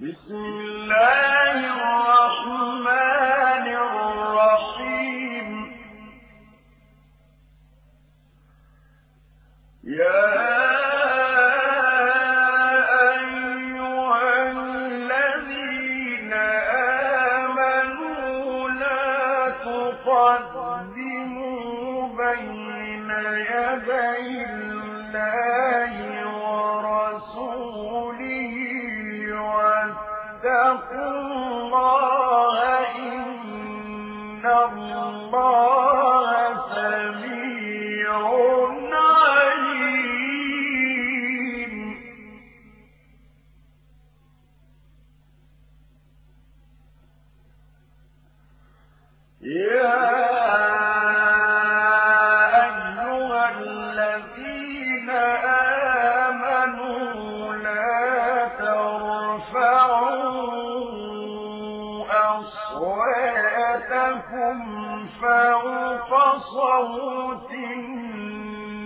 بسم الله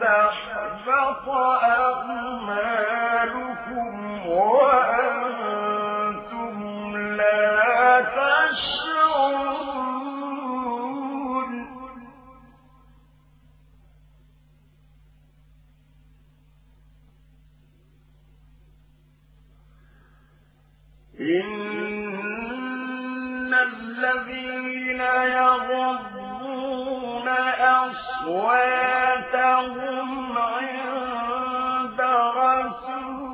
تحبط Assalamualaikum.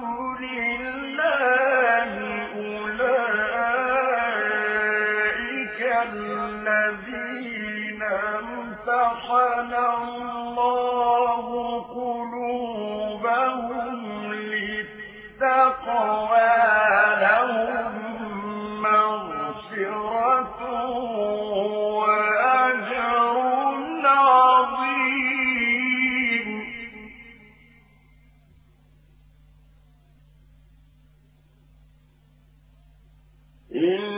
إن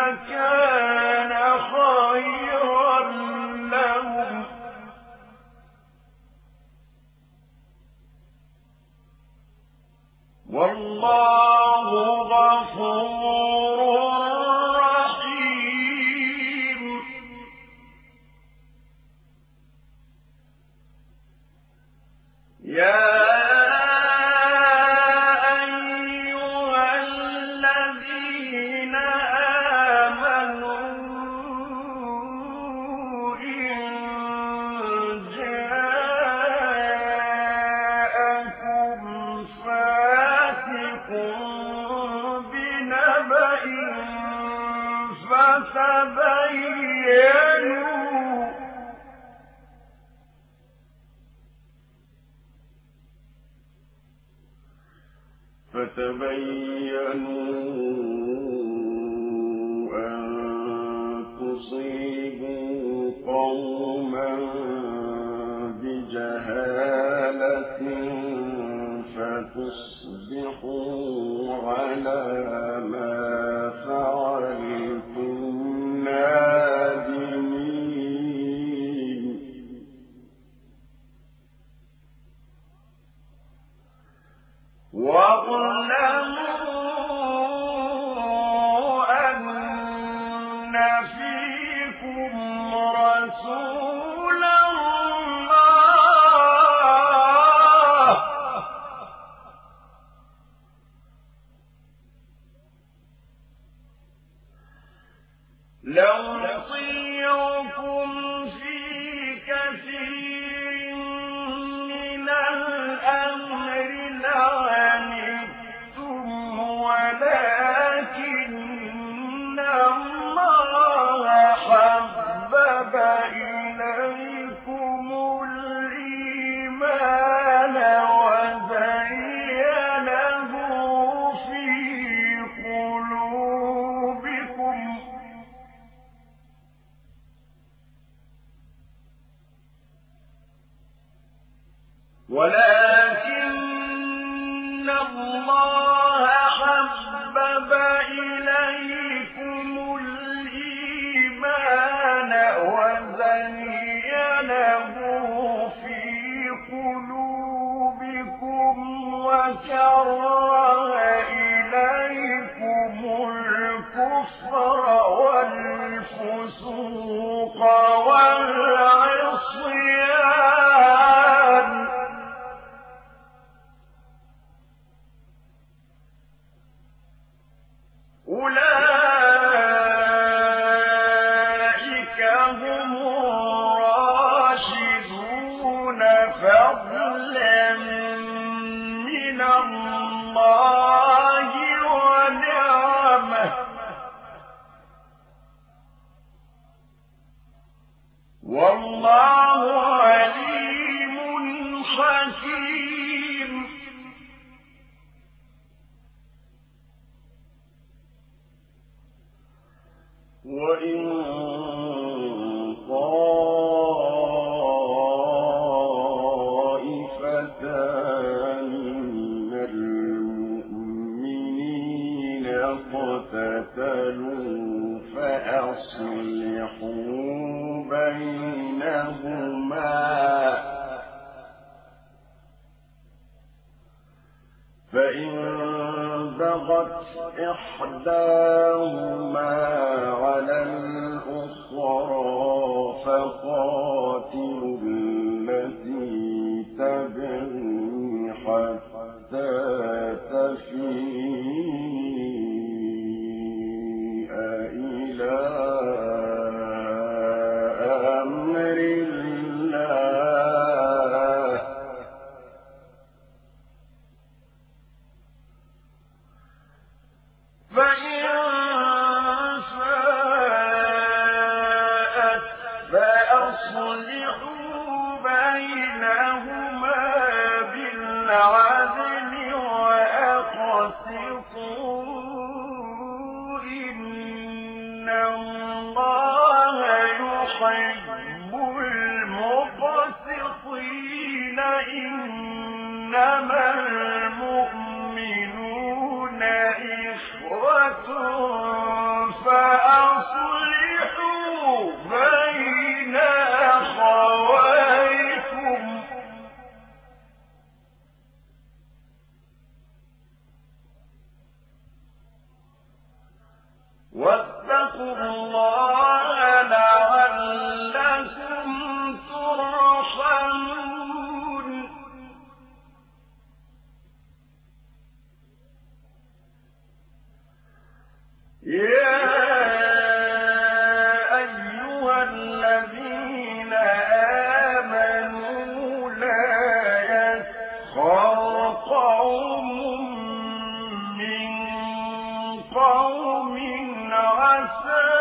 لكان فتصبحوا على ما لو ولكن الله حبب إليكم الإيمان وزينه في قلوبكم وكره إليكم الكفر والفسوق والفسوق وإن فقاتلوا واتقوا الله said.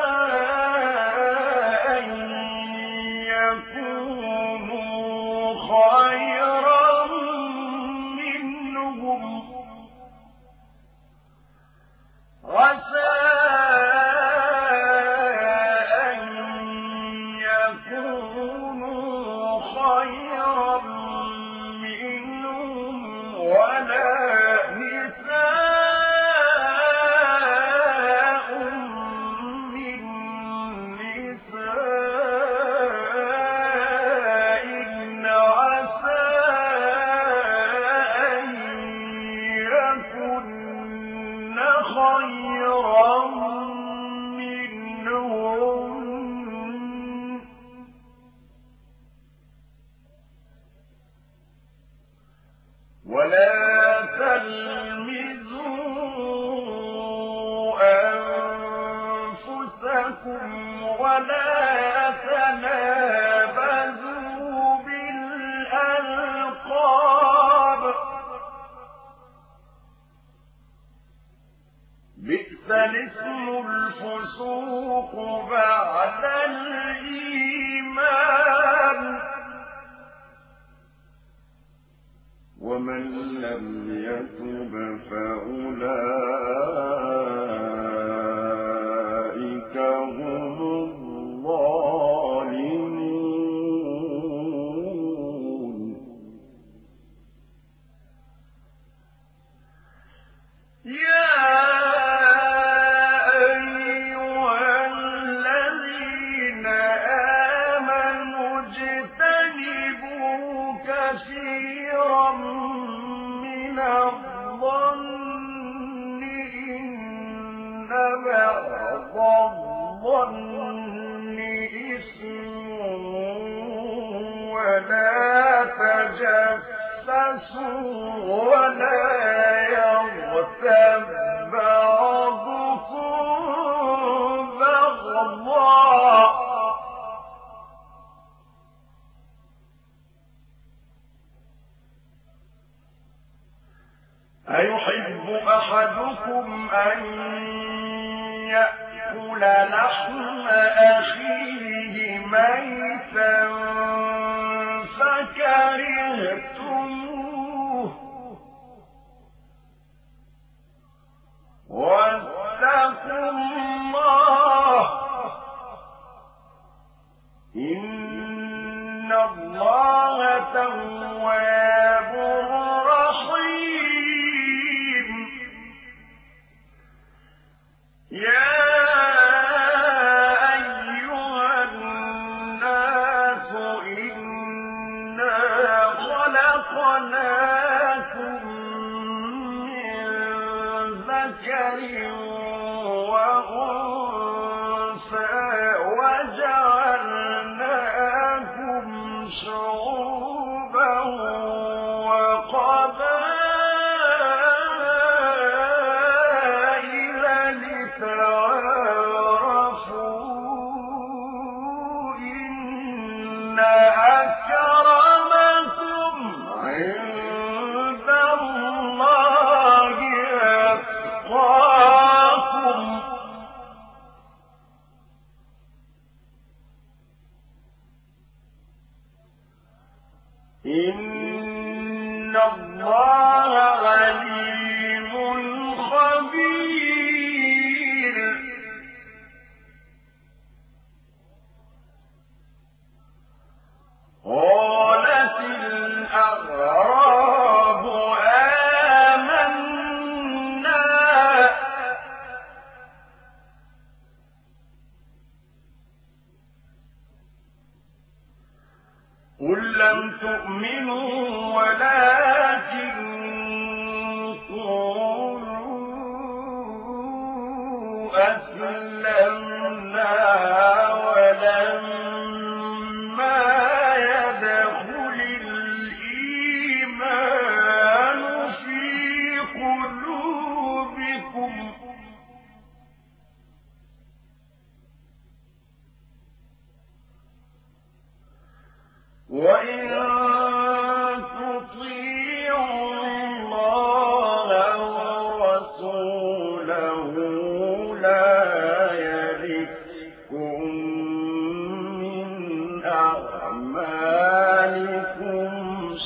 الإثم الفسوق بعد الإيمان. ومن لم يتب فأولئك هم الظالمون. أيحب أحدكم أن يأكل لحم أخيه ميتا الله.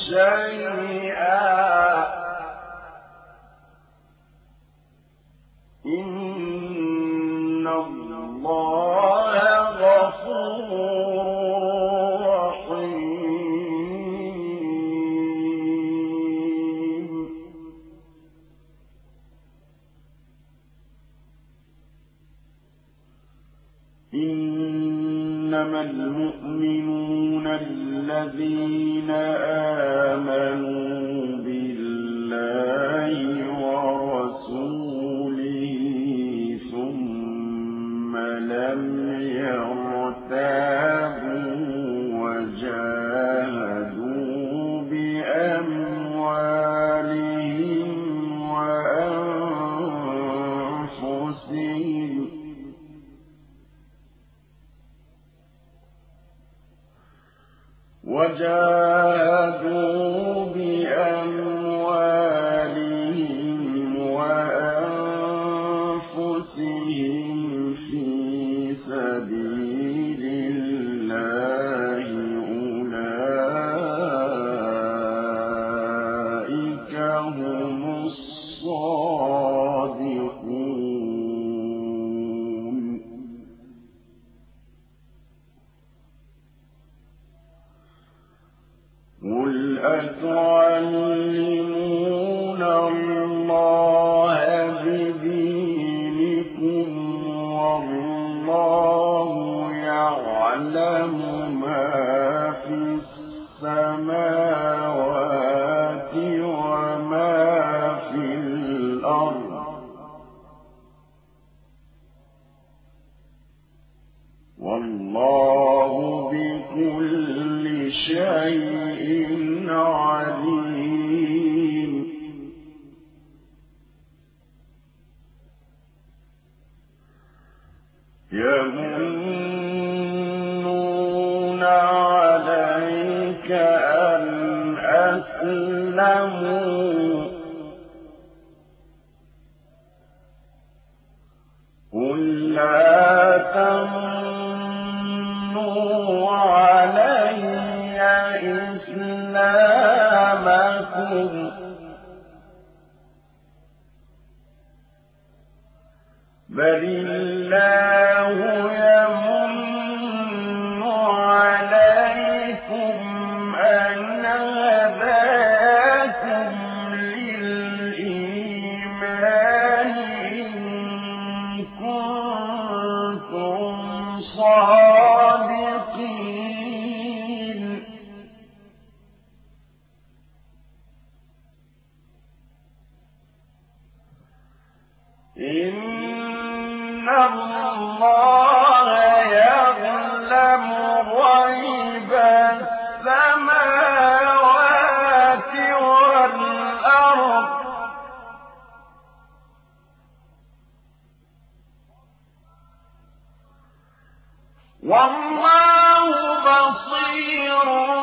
يعلم أم بصيرا